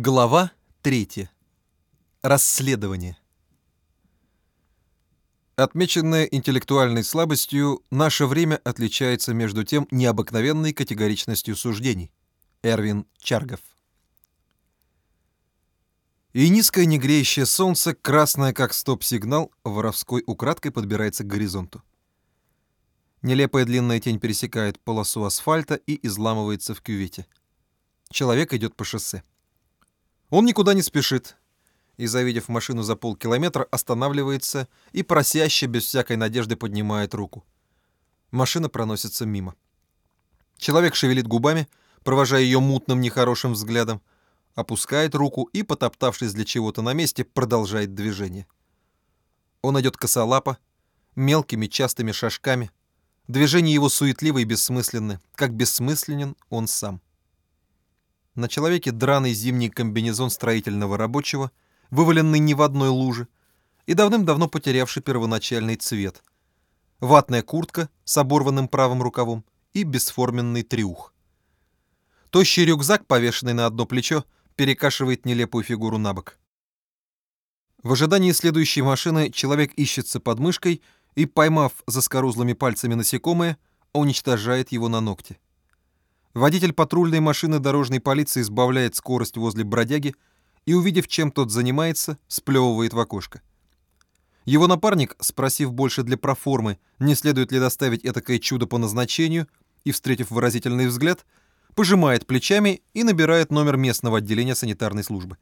Глава 3. Расследование. Отмеченное интеллектуальной слабостью, наше время отличается между тем необыкновенной категоричностью суждений. Эрвин Чаргов. И низкое негреющее солнце, красное как стоп-сигнал, воровской украдкой подбирается к горизонту. Нелепая длинная тень пересекает полосу асфальта и изламывается в кювете. Человек идет по шоссе. Он никуда не спешит, и, завидев машину за полкилометра, останавливается и просяще, без всякой надежды, поднимает руку. Машина проносится мимо. Человек шевелит губами, провожая ее мутным нехорошим взглядом, опускает руку и, потоптавшись для чего-то на месте, продолжает движение. Он идет косолапо, мелкими частыми шажками. Движения его суетливы и бессмысленны, как бессмысленен он сам. На человеке драный зимний комбинезон строительного рабочего, вываленный не в одной луже, и давным-давно потерявший первоначальный цвет. Ватная куртка с оборванным правым рукавом и бесформенный трюх. Тощий рюкзак, повешенный на одно плечо, перекашивает нелепую фигуру на бок. В ожидании следующей машины человек ищется под мышкой и, поймав за скорузлыми пальцами насекомое, уничтожает его на ногте. Водитель патрульной машины дорожной полиции избавляет скорость возле бродяги и, увидев, чем тот занимается, сплевывает в окошко. Его напарник, спросив больше для проформы, не следует ли доставить этакое чудо по назначению, и, встретив выразительный взгляд, пожимает плечами и набирает номер местного отделения санитарной службы.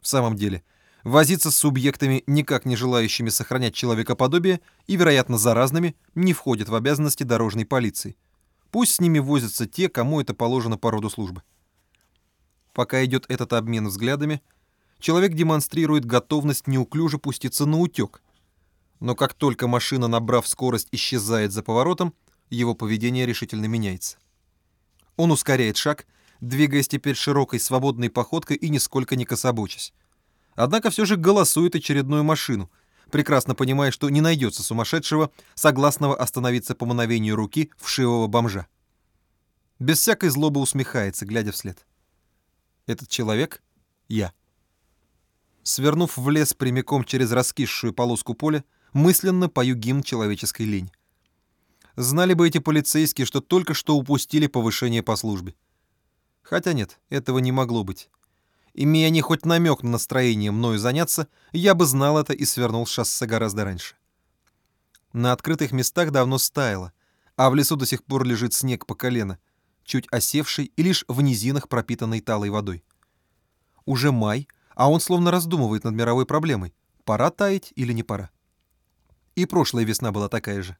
В самом деле, возиться с субъектами, никак не желающими сохранять человекоподобие и, вероятно, заразными, не входит в обязанности дорожной полиции – Пусть с ними возятся те, кому это положено по роду службы. Пока идет этот обмен взглядами, человек демонстрирует готовность неуклюже пуститься на утек. Но как только машина, набрав скорость, исчезает за поворотом, его поведение решительно меняется. Он ускоряет шаг, двигаясь теперь широкой свободной походкой и нисколько не кособочась. Однако все же голосует очередную машину — прекрасно понимая, что не найдется сумасшедшего, согласного остановиться по мановению руки вшивого бомжа. Без всякой злобы усмехается, глядя вслед. Этот человек — я. Свернув в лес прямиком через раскисшую полоску поля, мысленно пою гимн человеческой лени. Знали бы эти полицейские, что только что упустили повышение по службе. Хотя нет, этого не могло быть. Имея не хоть намек на настроение мною заняться, я бы знал это и свернул шоссе гораздо раньше. На открытых местах давно стаяло, а в лесу до сих пор лежит снег по колено, чуть осевший и лишь в низинах пропитанный талой водой. Уже май, а он словно раздумывает над мировой проблемой, пора таять или не пора. И прошлая весна была такая же.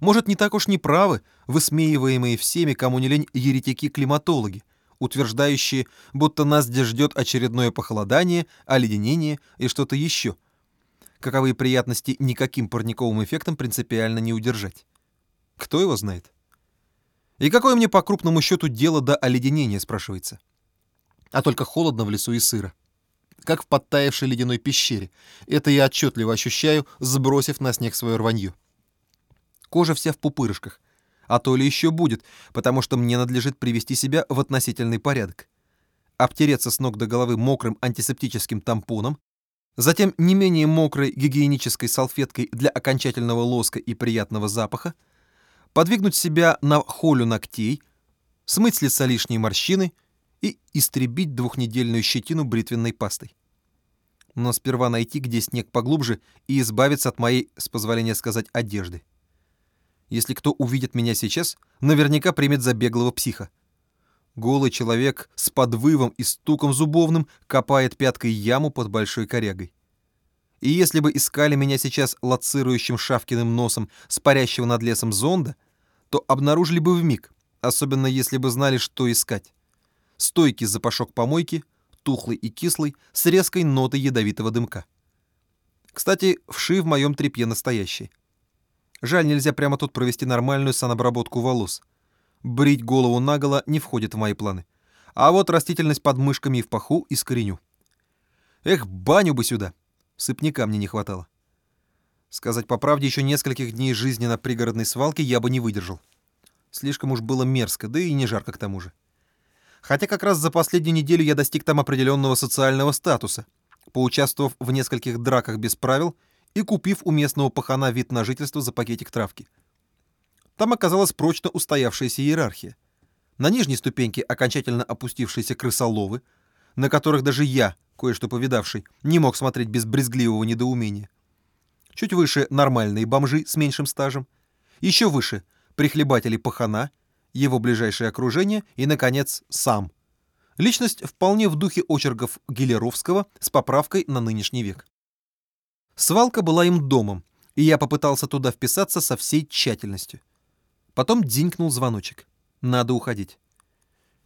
Может, не так уж не правы, высмеиваемые всеми, кому не лень, еретики-климатологи, утверждающие, будто нас здесь ждет очередное похолодание, оледенение и что-то еще. Каковые приятности никаким парниковым эффектом принципиально не удержать. Кто его знает? И какое мне по крупному счету дело до оледенения, спрашивается. А только холодно в лесу и сыро. Как в подтаявшей ледяной пещере. Это я отчетливо ощущаю, сбросив на снег свое рванье. Кожа вся в пупырышках, а то ли еще будет, потому что мне надлежит привести себя в относительный порядок. Обтереться с ног до головы мокрым антисептическим тампоном, затем не менее мокрой гигиенической салфеткой для окончательного лоска и приятного запаха, подвигнуть себя на холю ногтей, смыть с лица лишние морщины и истребить двухнедельную щетину бритвенной пастой. Но сперва найти, где снег поглубже, и избавиться от моей, с позволения сказать, одежды. Если кто увидит меня сейчас, наверняка примет за беглого психа. Голый человек с подвывом и стуком зубовным копает пяткой яму под большой корягой. И если бы искали меня сейчас лоцирующим Шавкиным носом с парящего над лесом зонда, то обнаружили бы в миг, особенно если бы знали, что искать. Стойкий запашок помойки, тухлый и кислый, с резкой нотой ядовитого дымка. Кстати, вши в моем тряпье настоящие. Жаль, нельзя прямо тут провести нормальную санобработку волос. Брить голову наголо не входит в мои планы. А вот растительность под мышками и в паху искореню. Эх, баню бы сюда. Сыпняка мне не хватало. Сказать по правде, еще нескольких дней жизни на пригородной свалке я бы не выдержал. Слишком уж было мерзко, да и не жарко к тому же. Хотя как раз за последнюю неделю я достиг там определенного социального статуса, поучаствовав в нескольких драках без правил и купив у местного пахана вид на жительство за пакетик травки. Там оказалась прочно устоявшаяся иерархия. На нижней ступеньке окончательно опустившиеся крысоловы, на которых даже я, кое-что повидавший, не мог смотреть без брезгливого недоумения. Чуть выше нормальные бомжи с меньшим стажем. Еще выше прихлебатели пахана, его ближайшее окружение и, наконец, сам. Личность вполне в духе очерков Гелеровского с поправкой на нынешний век. Свалка была им домом, и я попытался туда вписаться со всей тщательностью. Потом дзинькнул звоночек. Надо уходить.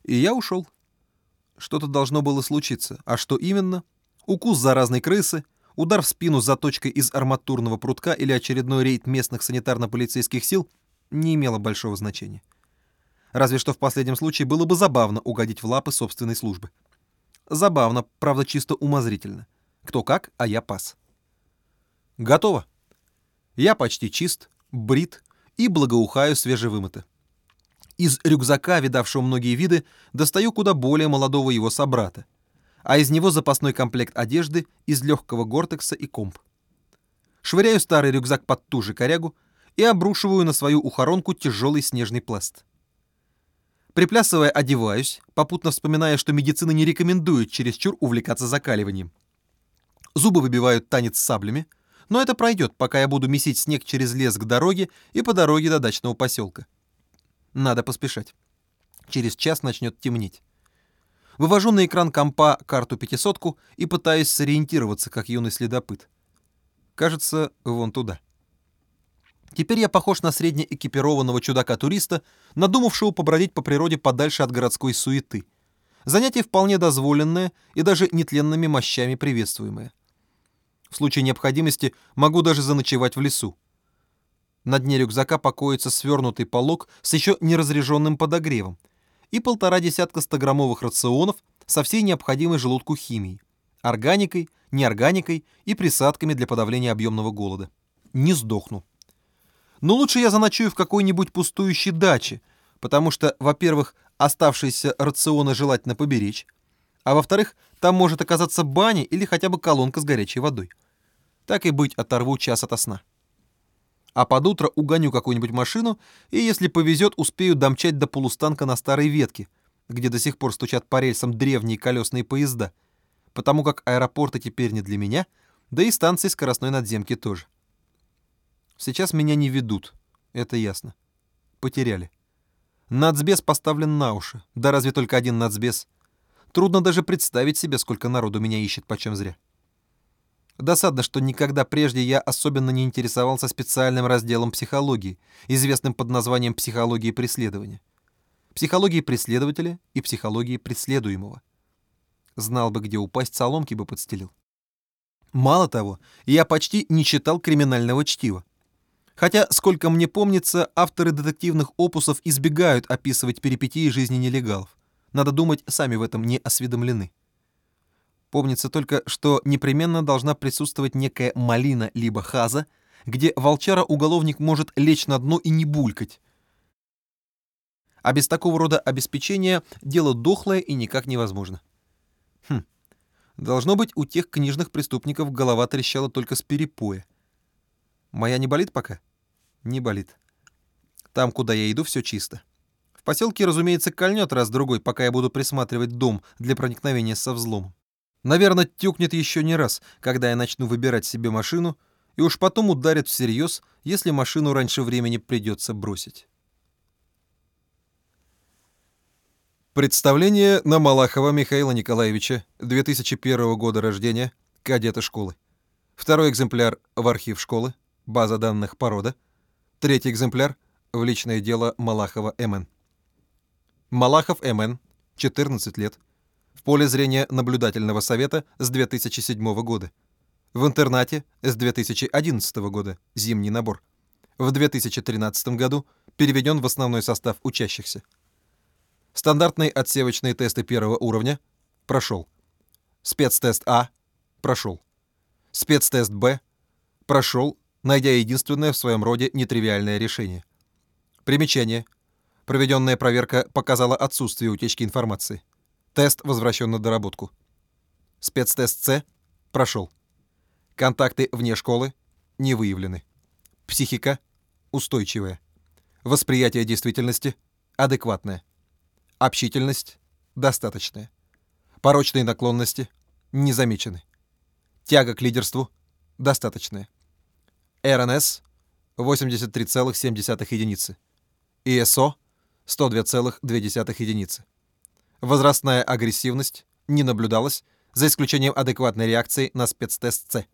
И я ушел. Что-то должно было случиться. А что именно? Укус заразной крысы, удар в спину заточкой из арматурного прутка или очередной рейд местных санитарно-полицейских сил не имело большого значения. Разве что в последнем случае было бы забавно угодить в лапы собственной службы. Забавно, правда, чисто умозрительно. Кто как, а я пас. Готово. Я почти чист, брит и благоухаю свежевымыто. Из рюкзака, видавшего многие виды, достаю куда более молодого его собрата, а из него запасной комплект одежды из легкого гортекса и комп. Швыряю старый рюкзак под ту же корягу и обрушиваю на свою ухоронку тяжелый снежный пласт. Приплясывая, одеваюсь, попутно вспоминая, что медицина не рекомендует чересчур увлекаться закаливанием. Зубы выбивают танец с саблями, но это пройдет, пока я буду месить снег через лес к дороге и по дороге до дачного поселка. Надо поспешать. Через час начнет темнеть. Вывожу на экран компа карту пятисотку и пытаюсь сориентироваться, как юный следопыт. Кажется, вон туда. Теперь я похож на среднеэкипированного чудака-туриста, надумавшего побродить по природе подальше от городской суеты. Занятие вполне дозволенное и даже нетленными мощами приветствуемое. В случае необходимости могу даже заночевать в лесу. На дне рюкзака покоится свернутый полог с еще неразряженным подогревом и полтора десятка стограммовых рационов со всей необходимой желудку химией, органикой, неорганикой и присадками для подавления объемного голода. Не сдохну. Но лучше я заночую в какой-нибудь пустующей даче, потому что, во-первых, оставшиеся рационы желательно поберечь, а во-вторых, там может оказаться баня или хотя бы колонка с горячей водой. Так и быть, оторву час ото сна а под утро угоню какую-нибудь машину и, если повезет, успею домчать до полустанка на старой ветке, где до сих пор стучат по рельсам древние колесные поезда, потому как аэропорты теперь не для меня, да и станции скоростной надземки тоже. Сейчас меня не ведут, это ясно. Потеряли. Нацбес поставлен на уши, да разве только один нацбес. Трудно даже представить себе, сколько народу меня ищет почем зря. Досадно, что никогда прежде я особенно не интересовался специальным разделом психологии, известным под названием психологии преследования. Психологии преследователя и психологии преследуемого. Знал бы, где упасть, соломки бы подстелил. Мало того, я почти не читал криминального чтива. Хотя, сколько мне помнится, авторы детективных опусов избегают описывать перипетии жизни нелегалов. Надо думать, сами в этом не осведомлены. Помнится только, что непременно должна присутствовать некая малина либо хаза, где волчара-уголовник может лечь на дно и не булькать. А без такого рода обеспечения дело дохлое и никак невозможно. Хм, должно быть, у тех книжных преступников голова трещала только с перепоя. Моя не болит пока? Не болит. Там, куда я иду, все чисто. В поселке, разумеется, кольнет раз-другой, пока я буду присматривать дом для проникновения со взломом. Наверное, тюкнет еще не раз, когда я начну выбирать себе машину, и уж потом ударит всерьез, если машину раньше времени придется бросить. Представление на Малахова Михаила Николаевича, 2001 года рождения, кадета школы. Второй экземпляр в архив школы, база данных порода. Третий экземпляр в личное дело Малахова МН. Малахов МН, 14 лет, в поле зрения наблюдательного совета с 2007 года. В интернате с 2011 года, зимний набор. В 2013 году переведен в основной состав учащихся. Стандартные отсевочные тесты первого уровня прошел. Спецтест А прошел. Спецтест Б прошел, найдя единственное в своем роде нетривиальное решение. Примечание. Проведенная проверка показала отсутствие утечки информации. Тест возвращен на доработку. Спецтест С прошел. Контакты вне школы не выявлены. Психика устойчивая. Восприятие действительности адекватное. Общительность достаточная. Порочные наклонности не замечены. Тяга к лидерству достаточная. РНС 83,7 единицы. ИСО 102,2 единицы. Возрастная агрессивность не наблюдалась, за исключением адекватной реакции на спецтест С.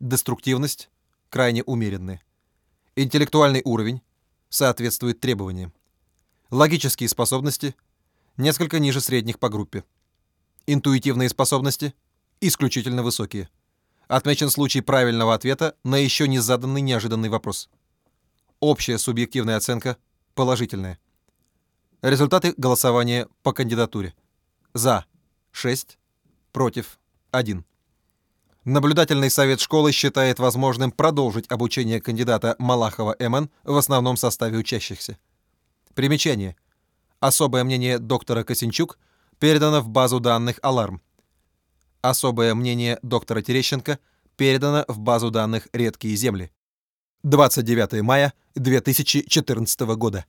Деструктивность крайне умеренная. Интеллектуальный уровень соответствует требованиям. Логические способности несколько ниже средних по группе. Интуитивные способности исключительно высокие. Отмечен случай правильного ответа на еще не заданный неожиданный вопрос. Общая субъективная оценка положительная. Результаты голосования по кандидатуре. За 6, против 1. Наблюдательный совет школы считает возможным продолжить обучение кандидата Малахова МН в основном составе учащихся. Примечание. Особое мнение доктора Косинчук передано в базу данных «Аларм». Особое мнение доктора Терещенко передано в базу данных «Редкие земли». 29 мая 2014 года.